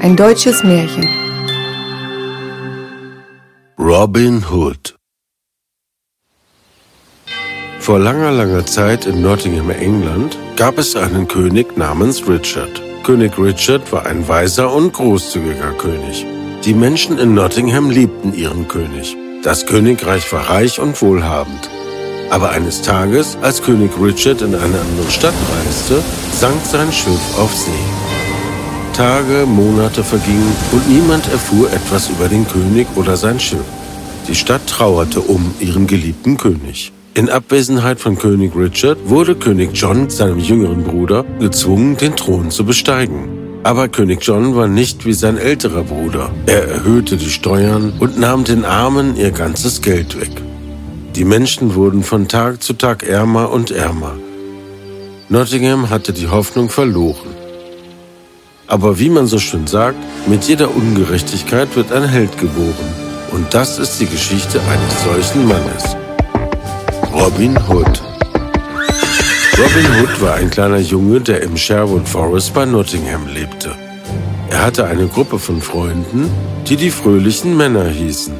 Ein deutsches Märchen. Robin Hood Vor langer, langer Zeit in Nottingham, England, gab es einen König namens Richard. König Richard war ein weiser und großzügiger König. Die Menschen in Nottingham liebten ihren König. Das Königreich war reich und wohlhabend. Aber eines Tages, als König Richard in eine andere Stadt reiste, sank sein Schiff auf See. Tage, Monate vergingen und niemand erfuhr etwas über den König oder sein Schiff. Die Stadt trauerte um ihren geliebten König. In Abwesenheit von König Richard wurde König John, seinem jüngeren Bruder, gezwungen, den Thron zu besteigen. Aber König John war nicht wie sein älterer Bruder. Er erhöhte die Steuern und nahm den Armen ihr ganzes Geld weg. Die Menschen wurden von Tag zu Tag ärmer und ärmer. Nottingham hatte die Hoffnung verloren. Aber wie man so schön sagt, mit jeder Ungerechtigkeit wird ein Held geboren. Und das ist die Geschichte eines solchen Mannes. Robin Hood. Robin Hood war ein kleiner Junge, der im Sherwood Forest bei Nottingham lebte. Er hatte eine Gruppe von Freunden, die die fröhlichen Männer hießen.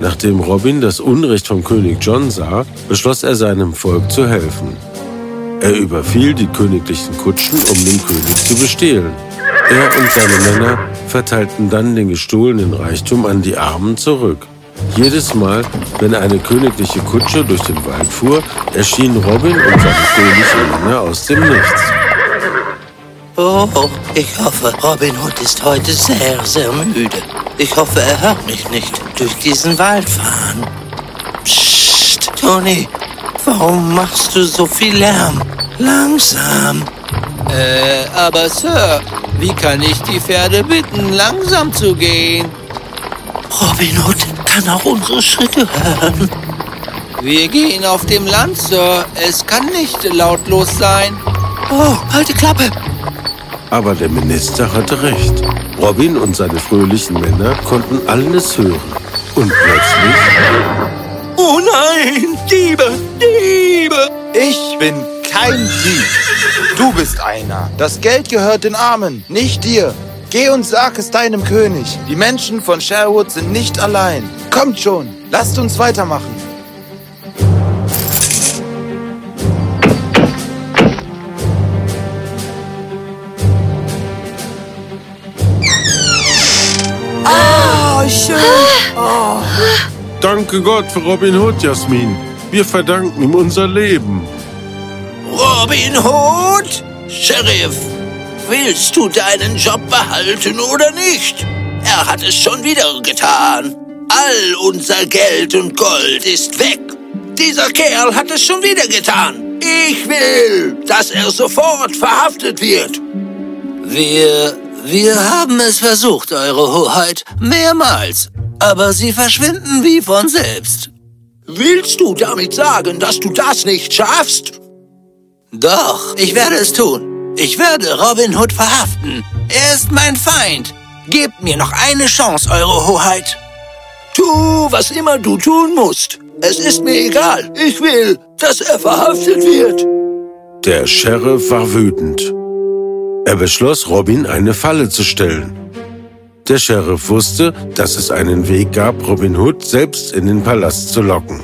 Nachdem Robin das Unrecht vom König John sah, beschloss er seinem Volk zu helfen. Er überfiel die königlichen Kutschen, um den König zu bestehlen. Er und seine Männer verteilten dann den gestohlenen Reichtum an die Armen zurück. Jedes Mal, wenn eine königliche Kutsche durch den Wald fuhr, erschienen Robin und seine fröhlichen Männer aus dem Nichts. Oh, ich hoffe, Robin Hood ist heute sehr, sehr müde. Ich hoffe, er hört mich nicht durch diesen Wald fahren. Psst, Tony, warum machst du so viel Lärm? Langsam. Äh, aber Sir, wie kann ich die Pferde bitten, langsam zu gehen? Robin Hood kann auch unsere Schritte hören. Wir gehen auf dem Land, Sir. Es kann nicht lautlos sein. Oh, halte Klappe. Aber der Minister hatte recht. Robin und seine fröhlichen Männer konnten alles hören. Und plötzlich... Oh nein, Diebe, Diebe. Ich bin kein Dieb. Du bist einer. Das Geld gehört den Armen, nicht dir. Geh und sag es deinem König. Die Menschen von Sherwood sind nicht allein. Kommt schon, lasst uns weitermachen. Oh, schön. Oh. Danke Gott für Robin Hood, Jasmin. Wir verdanken ihm unser Leben. Robin Hood? Sheriff, willst du deinen Job behalten oder nicht? Er hat es schon wieder getan. All unser Geld und Gold ist weg. Dieser Kerl hat es schon wieder getan. Ich will, dass er sofort verhaftet wird. Wir, wir haben es versucht, Eure Hoheit, mehrmals. Aber sie verschwinden wie von selbst. Willst du damit sagen, dass du das nicht schaffst? Doch, ich werde es tun. Ich werde Robin Hood verhaften. Er ist mein Feind. Gebt mir noch eine Chance, Eure Hoheit. Tu, was immer du tun musst. Es ist mir egal. Ich will, dass er verhaftet wird. Der Sheriff war wütend. Er beschloss, Robin eine Falle zu stellen. Der Sheriff wusste, dass es einen Weg gab, Robin Hood selbst in den Palast zu locken.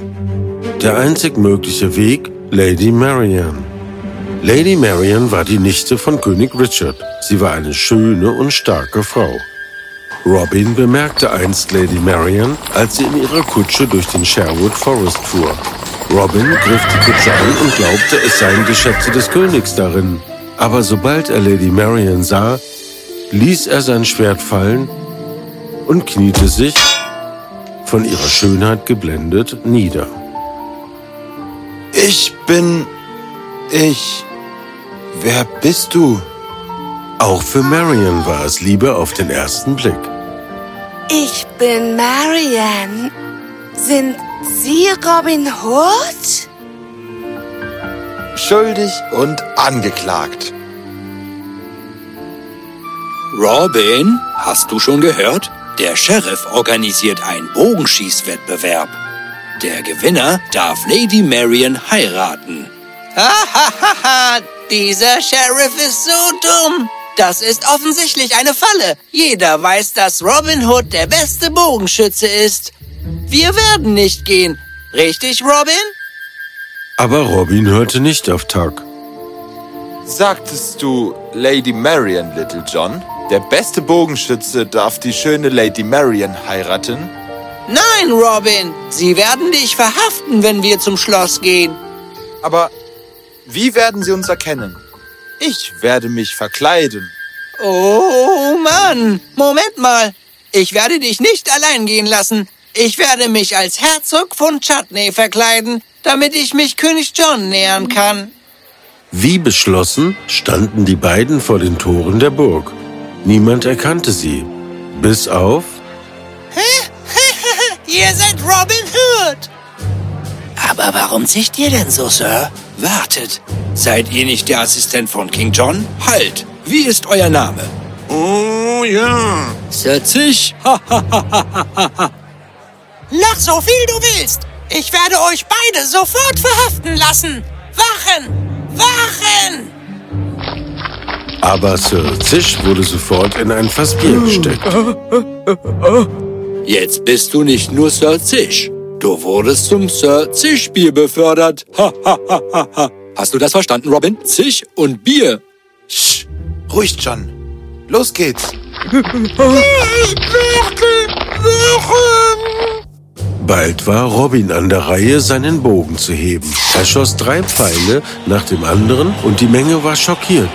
Der einzig mögliche Weg, Lady Marianne. Lady Marianne war die Nichte von König Richard. Sie war eine schöne und starke Frau. Robin bemerkte einst Lady Marianne, als sie in ihrer Kutsche durch den Sherwood Forest fuhr. Robin griff die Kutsche an und glaubte, es seien die Schätze des Königs darin. Aber sobald er Lady Marianne sah, ließ er sein Schwert fallen und kniete sich, von ihrer Schönheit geblendet, nieder. Ich bin... Ich... Wer bist du? Auch für Marian war es Liebe auf den ersten Blick. Ich bin Marianne. Sind Sie Robin Hood? Schuldig und angeklagt. Robin, hast du schon gehört? Der Sheriff organisiert einen Bogenschießwettbewerb. Der Gewinner darf Lady Marian heiraten. Hahaha, dieser Sheriff ist so dumm. Das ist offensichtlich eine Falle. Jeder weiß, dass Robin Hood der beste Bogenschütze ist. Wir werden nicht gehen. Richtig, Robin? Aber Robin hörte nicht auf Tuck. Sagtest du Lady Marian, Little John? Der beste Bogenschütze darf die schöne Lady Marian heiraten? Nein, Robin. Sie werden dich verhaften, wenn wir zum Schloss gehen. Aber wie werden sie uns erkennen? Ich werde mich verkleiden. Oh Mann, Moment mal. Ich werde dich nicht allein gehen lassen. Ich werde mich als Herzog von Chutney verkleiden, damit ich mich König John nähern kann. Wie beschlossen standen die beiden vor den Toren der Burg. Niemand erkannte sie, bis auf Ihr seid Robin Hood. Aber warum zicht ihr denn so, Sir? Wartet, seid ihr nicht der Assistent von King John? Halt, wie ist euer Name? Oh ja. Sir Zig? Ha, Lach so viel du willst. Ich werde euch beide sofort verhaften lassen. Wachen! Wachen! Aber Sir Zisch wurde sofort in ein Fass Bier gesteckt. Jetzt bist du nicht nur Sir Zisch. Du wurdest zum Sir Zisch-Bier befördert. Ha, ha, ha, ha, ha. Hast du das verstanden, Robin? Zisch und Bier. Sch, ruhig, John. Los geht's. Bald war Robin an der Reihe, seinen Bogen zu heben. Er schoss drei Pfeile nach dem anderen und die Menge war schockiert.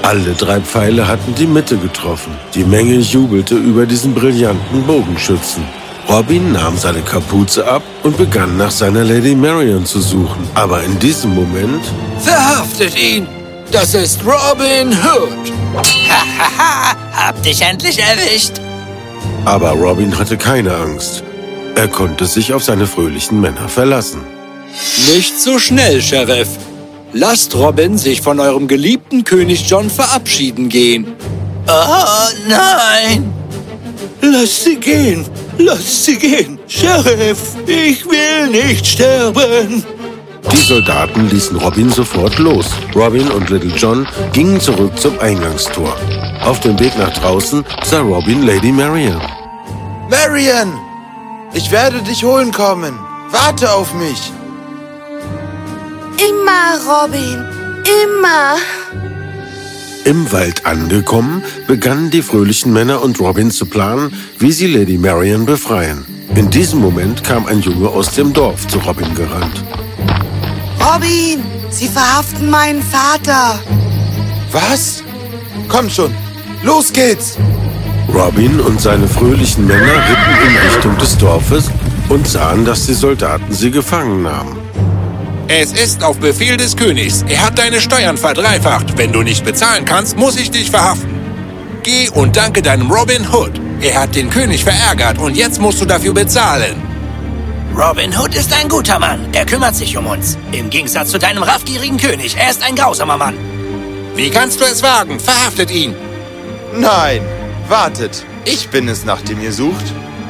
Alle drei Pfeile hatten die Mitte getroffen. Die Menge jubelte über diesen brillanten Bogenschützen. Robin nahm seine Kapuze ab und begann nach seiner Lady Marion zu suchen. Aber in diesem Moment Verhaftet ihn! Das ist Robin Hood! Hahaha, hab dich endlich erwischt. Aber Robin hatte keine Angst. Er konnte sich auf seine fröhlichen Männer verlassen. Nicht so schnell, Sheriff. Lasst Robin sich von eurem geliebten König John verabschieden gehen. Oh nein! Lass sie gehen. Lass sie gehen. Sheriff, ich will nicht sterben. Die Soldaten ließen Robin sofort los. Robin und Little John gingen zurück zum Eingangstor. Auf dem Weg nach draußen sah Robin Lady Marian. Marian! Ich werde dich holen kommen. Warte auf mich. Immer, Robin. Immer. Im Wald angekommen, begannen die fröhlichen Männer und Robin zu planen, wie sie Lady Marian befreien. In diesem Moment kam ein Junge aus dem Dorf zu Robin gerannt. Robin, sie verhaften meinen Vater. Was? Komm schon. Los geht's. Robin und seine fröhlichen Männer ritten in Richtung des Dorfes und sahen, dass die Soldaten sie gefangen nahmen. Es ist auf Befehl des Königs. Er hat deine Steuern verdreifacht. Wenn du nicht bezahlen kannst, muss ich dich verhaften. Geh und danke deinem Robin Hood. Er hat den König verärgert und jetzt musst du dafür bezahlen. Robin Hood ist ein guter Mann. Er kümmert sich um uns. Im Gegensatz zu deinem raffgierigen König. Er ist ein grausamer Mann. Wie kannst du es wagen? Verhaftet ihn. Nein. Wartet. Ich bin es, nach dem ihr sucht.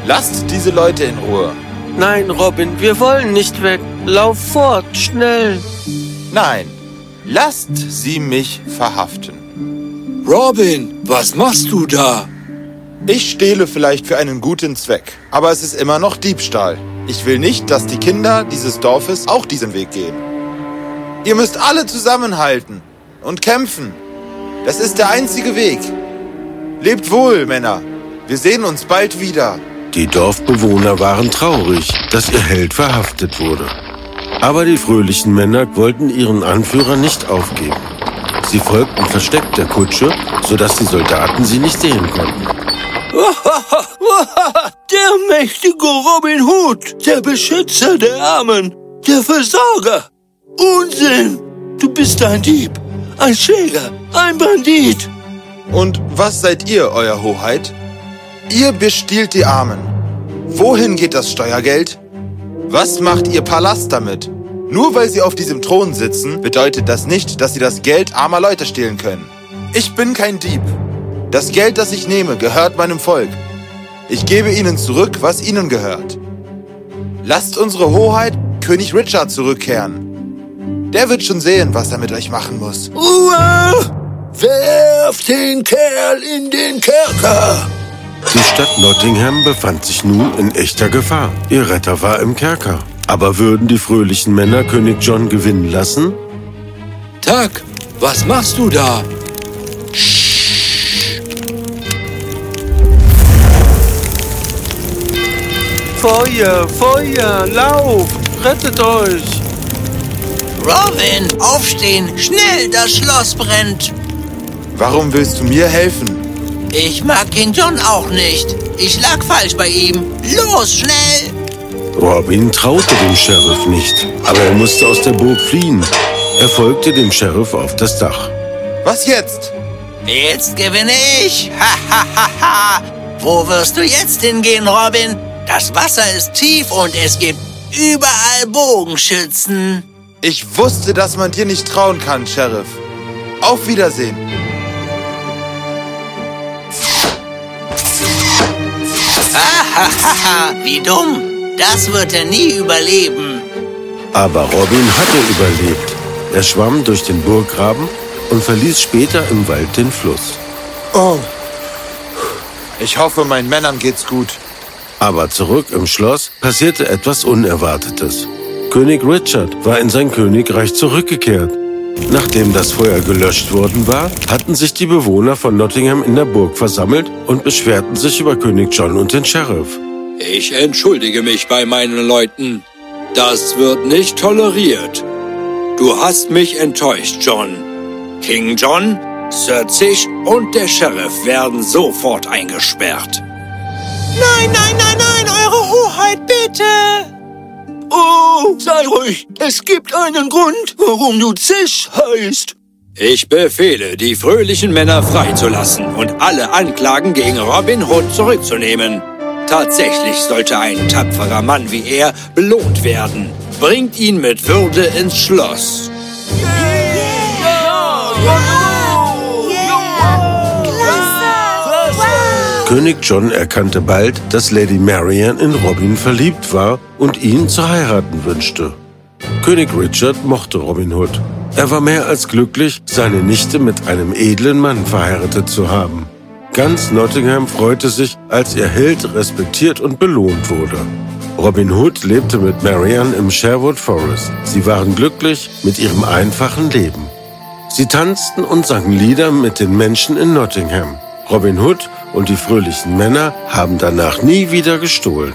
Lasst diese Leute in Ruhe. Nein, Robin, wir wollen nicht weg. Lauf fort, schnell. Nein. Lasst sie mich verhaften. Robin, was machst du da? Ich stehle vielleicht für einen guten Zweck, aber es ist immer noch Diebstahl. Ich will nicht, dass die Kinder dieses Dorfes auch diesen Weg gehen. Ihr müsst alle zusammenhalten und kämpfen. Das ist der einzige Weg. Lebt wohl, Männer. Wir sehen uns bald wieder. Die Dorfbewohner waren traurig, dass ihr Held verhaftet wurde. Aber die fröhlichen Männer wollten ihren Anführer nicht aufgeben. Sie folgten versteckt der Kutsche, sodass die Soldaten sie nicht sehen konnten. Der mächtige Robin Hood, der Beschützer der Armen, der Versorger. Unsinn! Du bist ein Dieb, ein Schläger, ein Bandit. Und was seid ihr, Euer Hoheit? Ihr bestiehlt die Armen. Wohin geht das Steuergeld? Was macht Ihr Palast damit? Nur weil Sie auf diesem Thron sitzen, bedeutet das nicht, dass Sie das Geld armer Leute stehlen können. Ich bin kein Dieb. Das Geld, das ich nehme, gehört meinem Volk. Ich gebe ihnen zurück, was ihnen gehört. Lasst unsere Hoheit König Richard zurückkehren. Der wird schon sehen, was er mit euch machen muss. Uah! Werft den Kerl in den Kerker! Die Stadt Nottingham befand sich nun in echter Gefahr. Ihr Retter war im Kerker. Aber würden die fröhlichen Männer König John gewinnen lassen? Tag, was machst du da? Feuer, Feuer, lauf, rettet euch. Robin, aufstehen! Schnell, das Schloss brennt! Warum willst du mir helfen? Ich mag King John auch nicht. Ich lag falsch bei ihm. Los, schnell! Robin traute dem Sheriff nicht, aber er musste aus der Burg fliehen. Er folgte dem Sheriff auf das Dach. Was jetzt? Jetzt gewinne ich! Ha, ha, ha, ha! Wo wirst du jetzt hingehen, Robin? Das Wasser ist tief und es gibt überall Bogenschützen. Ich wusste, dass man dir nicht trauen kann, Sheriff. Auf Wiedersehen. Hahaha, wie dumm. Das wird er nie überleben. Aber Robin hatte überlebt. Er schwamm durch den Burggraben und verließ später im Wald den Fluss. Oh. Ich hoffe, meinen Männern geht's gut. Aber zurück im Schloss passierte etwas Unerwartetes. König Richard war in sein Königreich zurückgekehrt. Nachdem das Feuer gelöscht worden war, hatten sich die Bewohner von Nottingham in der Burg versammelt und beschwerten sich über König John und den Sheriff. Ich entschuldige mich bei meinen Leuten. Das wird nicht toleriert. Du hast mich enttäuscht, John. King John, Sir Zisch und der Sheriff werden sofort eingesperrt. Nein, nein, nein, nein, Eure Hoheit, bitte! Oh, sei ruhig. Es gibt einen Grund, warum du Zisch heißt. Ich befehle, die fröhlichen Männer freizulassen und alle Anklagen gegen Robin Hood zurückzunehmen. Tatsächlich sollte ein tapferer Mann wie er belohnt werden. Bringt ihn mit Würde ins Schloss. König John erkannte bald, dass Lady Marian in Robin verliebt war und ihn zu heiraten wünschte. König Richard mochte Robin Hood. Er war mehr als glücklich, seine Nichte mit einem edlen Mann verheiratet zu haben. Ganz Nottingham freute sich, als ihr Held respektiert und belohnt wurde. Robin Hood lebte mit Marian im Sherwood Forest. Sie waren glücklich mit ihrem einfachen Leben. Sie tanzten und sangen Lieder mit den Menschen in Nottingham. Robin Hood und die fröhlichen Männer haben danach nie wieder gestohlen.